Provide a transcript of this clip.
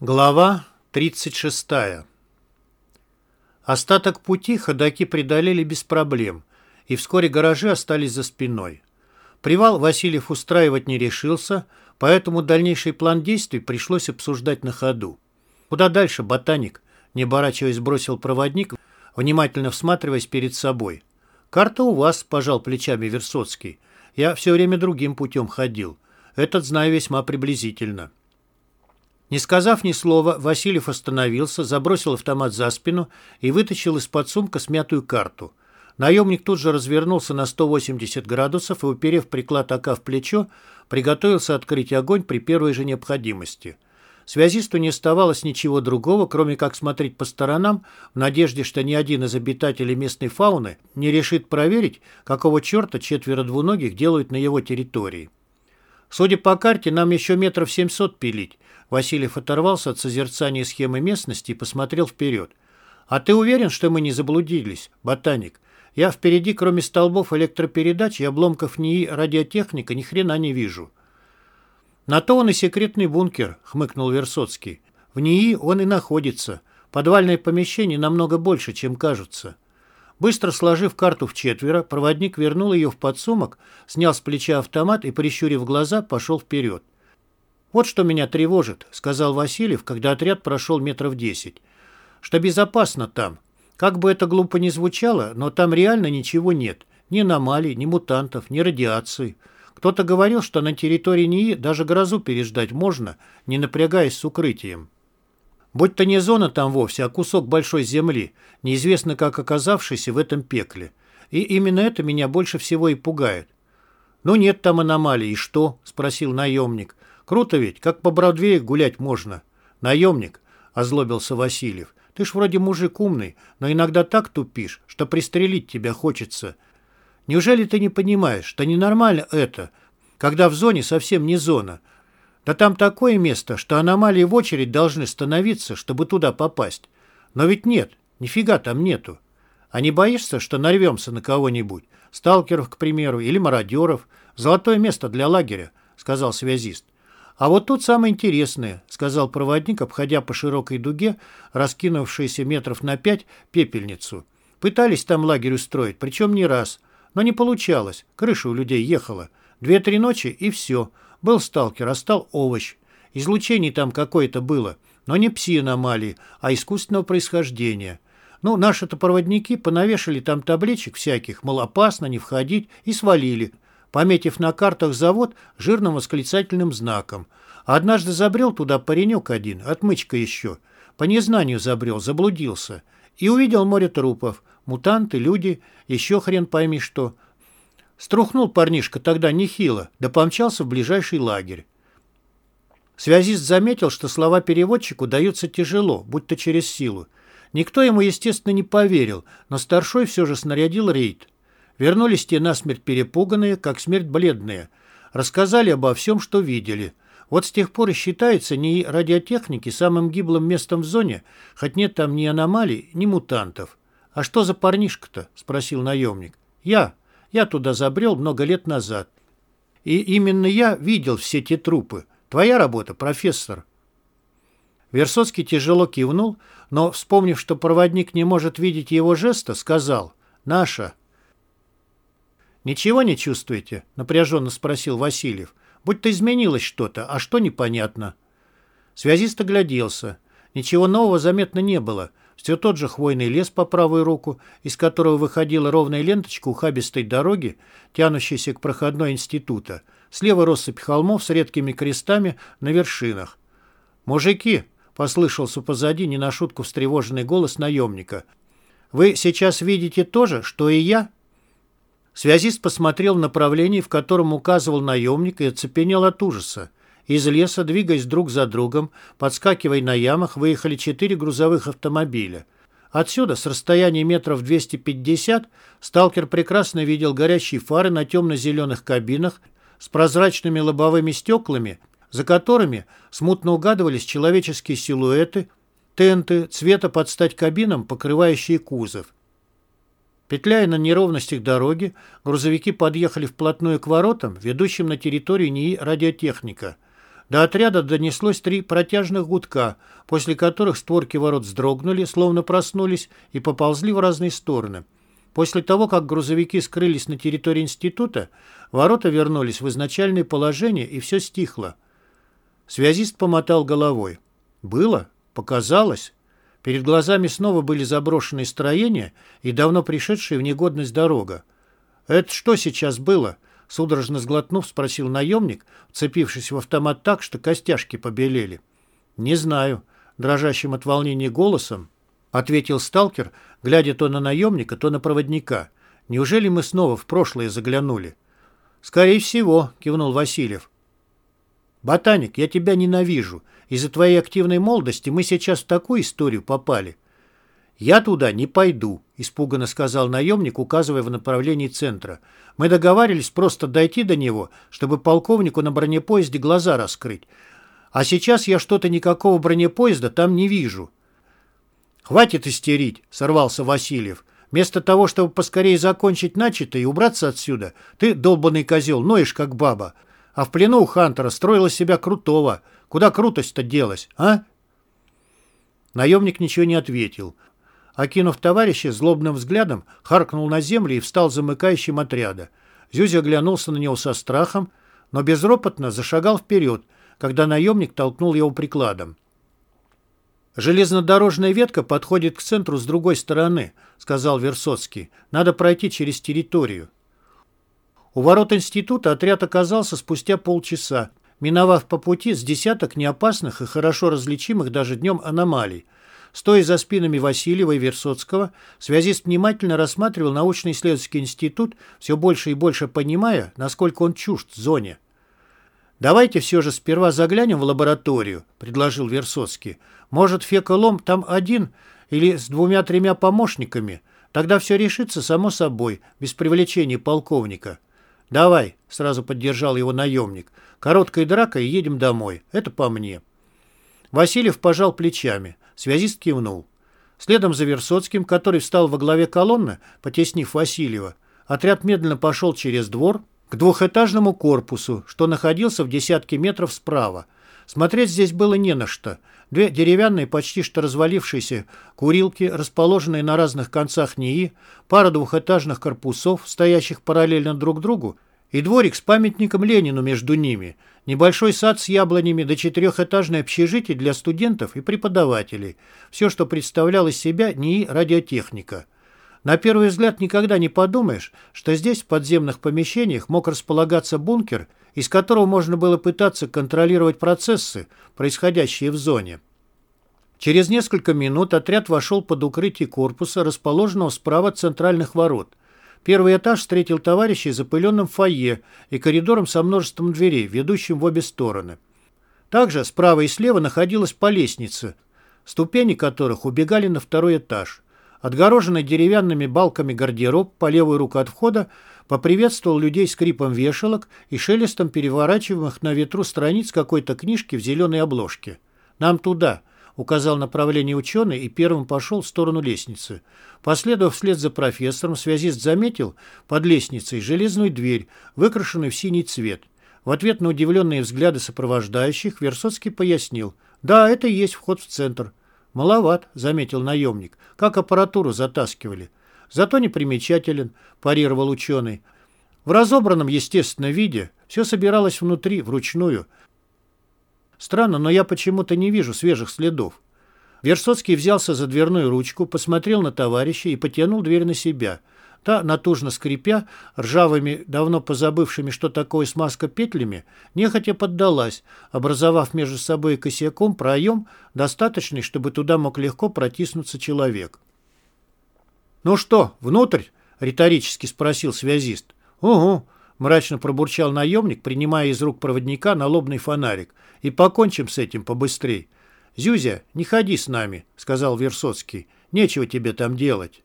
Глава 36. Остаток пути ходаки преодолели без проблем, и вскоре гаражи остались за спиной. Привал Васильев устраивать не решился, поэтому дальнейший план действий пришлось обсуждать на ходу. «Куда дальше, ботаник?» – не оборачиваясь, бросил проводник, внимательно всматриваясь перед собой. «Карта у вас», – пожал плечами Версоцкий. «Я все время другим путем ходил. Этот знаю весьма приблизительно». Не сказав ни слова, Васильев остановился, забросил автомат за спину и вытащил из-под сумка смятую карту. Наемник тут же развернулся на 180 градусов и, уперев приклад АК в плечо, приготовился открыть огонь при первой же необходимости. Связисту не оставалось ничего другого, кроме как смотреть по сторонам, в надежде, что ни один из обитателей местной фауны не решит проверить, какого черта четверо двуногих делают на его территории. Судя по карте, нам еще метров 700 пилить, Васильев оторвался от созерцания схемы местности и посмотрел вперед. «А ты уверен, что мы не заблудились, ботаник? Я впереди, кроме столбов электропередач и обломков НИИ радиотехника, ни хрена не вижу». «На то он и секретный бункер», — хмыкнул Версоцкий. «В НИИ он и находится. Подвальное помещение намного больше, чем кажется». Быстро сложив карту в четверо, проводник вернул ее в подсумок, снял с плеча автомат и, прищурив глаза, пошел вперед. «Вот что меня тревожит», — сказал Васильев, когда отряд прошел метров десять. «Что безопасно там. Как бы это глупо ни звучало, но там реально ничего нет. Ни аномалий, ни мутантов, ни радиации. Кто-то говорил, что на территории НИИ даже грозу переждать можно, не напрягаясь с укрытием. Будь то не зона там вовсе, а кусок большой земли, неизвестно как оказавшийся в этом пекле. И именно это меня больше всего и пугает. «Ну нет там аномалий, и что?» – спросил наемник. Круто ведь, как по Бродвею гулять можно. Наемник, озлобился Васильев. Ты ж вроде мужик умный, но иногда так тупишь, что пристрелить тебя хочется. Неужели ты не понимаешь, что ненормально это, когда в зоне совсем не зона? Да там такое место, что аномалии в очередь должны становиться, чтобы туда попасть. Но ведь нет, нифига там нету. А не боишься, что нарвемся на кого-нибудь? Сталкеров, к примеру, или мародеров? Золотое место для лагеря, сказал связист. «А вот тут самое интересное», — сказал проводник, обходя по широкой дуге, раскинувшейся метров на пять, пепельницу. «Пытались там лагерь устроить, причем не раз. Но не получалось. Крыша у людей ехала. Две-три ночи и все. Был сталкер, а стал овощ. Излучение там какое-то было, но не пси-аномалии, а искусственного происхождения. Ну, наши-то проводники понавешали там табличек всяких, мол, опасно, не входить, и свалили пометив на картах завод жирным восклицательным знаком. А однажды забрел туда паренек один, отмычка еще. По незнанию забрел, заблудился. И увидел море трупов. Мутанты, люди, еще хрен пойми что. Струхнул парнишка тогда нехило, да помчался в ближайший лагерь. Связист заметил, что слова переводчику даются тяжело, будто через силу. Никто ему, естественно, не поверил, но старшой все же снарядил рейд. Вернулись те насмерть перепуганные, как смерть бледные. Рассказали обо всем, что видели. Вот с тех пор и считается не радиотехники самым гиблым местом в зоне, хоть нет там ни аномалий, ни мутантов. «А что за парнишка-то?» – спросил наемник. «Я. Я туда забрел много лет назад. И именно я видел все те трупы. Твоя работа, профессор». Версоцкий тяжело кивнул, но, вспомнив, что проводник не может видеть его жеста, сказал «Наша». «Ничего не чувствуете?» — напряженно спросил Васильев. «Будь-то изменилось что-то, а что непонятно?» Связист огляделся. Ничего нового заметно не было. Все тот же хвойный лес по правую руку, из которого выходила ровная ленточка ухабистой дороги, тянущейся к проходной института. Слева россыпь холмов с редкими крестами на вершинах. «Мужики!» — послышался позади не на шутку встревоженный голос наемника. «Вы сейчас видите то же, что и я?» Связист посмотрел в направлении, в котором указывал наемник, и оцепенел от ужаса. Из леса, двигаясь друг за другом, подскакивая на ямах, выехали четыре грузовых автомобиля. Отсюда, с расстояния метров 250, сталкер прекрасно видел горящие фары на темно-зеленых кабинах с прозрачными лобовыми стеклами, за которыми смутно угадывались человеческие силуэты, тенты, цвета под стать кабинам, покрывающие кузов. Петляя на неровностях дороги, грузовики подъехали вплотную к воротам, ведущим на территорию НИИ радиотехника. До отряда донеслось три протяжных гудка, после которых створки ворот вздрогнули, словно проснулись, и поползли в разные стороны. После того, как грузовики скрылись на территории института, ворота вернулись в изначальное положение, и все стихло. Связист помотал головой. «Было? Показалось?» Перед глазами снова были заброшенные строения и давно пришедшая в негодность дорога. «Это что сейчас было?» Судорожно сглотнув, спросил наемник, вцепившись в автомат так, что костяшки побелели. «Не знаю», — дрожащим от волнения голосом ответил сталкер, глядя то на наемника, то на проводника. «Неужели мы снова в прошлое заглянули?» «Скорее всего», — кивнул Васильев. «Ботаник, я тебя ненавижу. Из-за твоей активной молодости мы сейчас в такую историю попали». «Я туда не пойду», — испуганно сказал наемник, указывая в направлении центра. «Мы договаривались просто дойти до него, чтобы полковнику на бронепоезде глаза раскрыть. А сейчас я что-то никакого бронепоезда там не вижу». «Хватит истерить», — сорвался Васильев. «Вместо того, чтобы поскорее закончить начатое и убраться отсюда, ты, долбанный козел, ноешь как баба. А в плену у Хантера строила себя крутого. Куда крутость-то делась, а?» Наемник ничего не ответил. Окинув товарища злобным взглядом, харкнул на землю и встал замыкающим отряда. Зюзя оглянулся на него со страхом, но безропотно зашагал вперед, когда наемник толкнул его прикладом. «Железнодорожная ветка подходит к центру с другой стороны», — сказал Версоцкий. «Надо пройти через территорию». У ворот института отряд оказался спустя полчаса, миновав по пути с десяток неопасных и хорошо различимых даже днем аномалий — Стоя за спинами Васильева и Версоцкого, связист внимательно рассматривал научно-исследовательский институт, все больше и больше понимая, насколько он чужд зоне. «Давайте все же сперва заглянем в лабораторию», — предложил Версоцкий. «Может, феколом там один или с двумя-тремя помощниками? Тогда все решится само собой, без привлечения полковника». «Давай», — сразу поддержал его наемник. «Короткая драка и едем домой. Это по мне». Васильев пожал плечами. Связист кивнул. Следом за Версоцким, который встал во главе колонны, потеснив Васильева, отряд медленно пошел через двор к двухэтажному корпусу, что находился в десятке метров справа. Смотреть здесь было не на что. Две деревянные, почти что развалившиеся курилки, расположенные на разных концах НИИ, пара двухэтажных корпусов, стоящих параллельно друг другу, и дворик с памятником Ленину между ними, небольшой сад с яблонями до четырехэтажное общежитие для студентов и преподавателей, все, что представляло из себя НИИ радиотехника. На первый взгляд никогда не подумаешь, что здесь в подземных помещениях мог располагаться бункер, из которого можно было пытаться контролировать процессы, происходящие в зоне. Через несколько минут отряд вошел под укрытие корпуса, расположенного справа от центральных ворот. Первый этаж встретил товарищей запыленным фойе и коридором со множеством дверей, ведущим в обе стороны. Также справа и слева находилась по лестнице, ступени которых убегали на второй этаж. Отгороженный деревянными балками гардероб по левую руку от входа поприветствовал людей скрипом вешалок и шелестом переворачиваемых на ветру страниц какой-то книжки в зеленой обложке. «Нам туда», указал направление ученый и первым пошел в сторону лестницы. Последовав вслед за профессором, связист заметил под лестницей железную дверь, выкрашенную в синий цвет. В ответ на удивленные взгляды сопровождающих Версоцкий пояснил. «Да, это и есть вход в центр». «Маловат», — заметил наемник. «Как аппаратуру затаскивали». «Зато непримечателен», — парировал ученый. В разобранном, естественно, виде все собиралось внутри, вручную, Странно, но я почему-то не вижу свежих следов. Версоцкий взялся за дверную ручку, посмотрел на товарища и потянул дверь на себя. Та, натужно скрипя, ржавыми, давно позабывшими, что такое смазка петлями, нехотя поддалась, образовав между собой и косяком проем, достаточный, чтобы туда мог легко протиснуться человек. «Ну что, внутрь?» — риторически спросил связист. «Угу», мрачно пробурчал наемник, принимая из рук проводника налобный фонарик. «И покончим с этим побыстрей». «Зюзя, не ходи с нами», — сказал Версоцкий. «Нечего тебе там делать».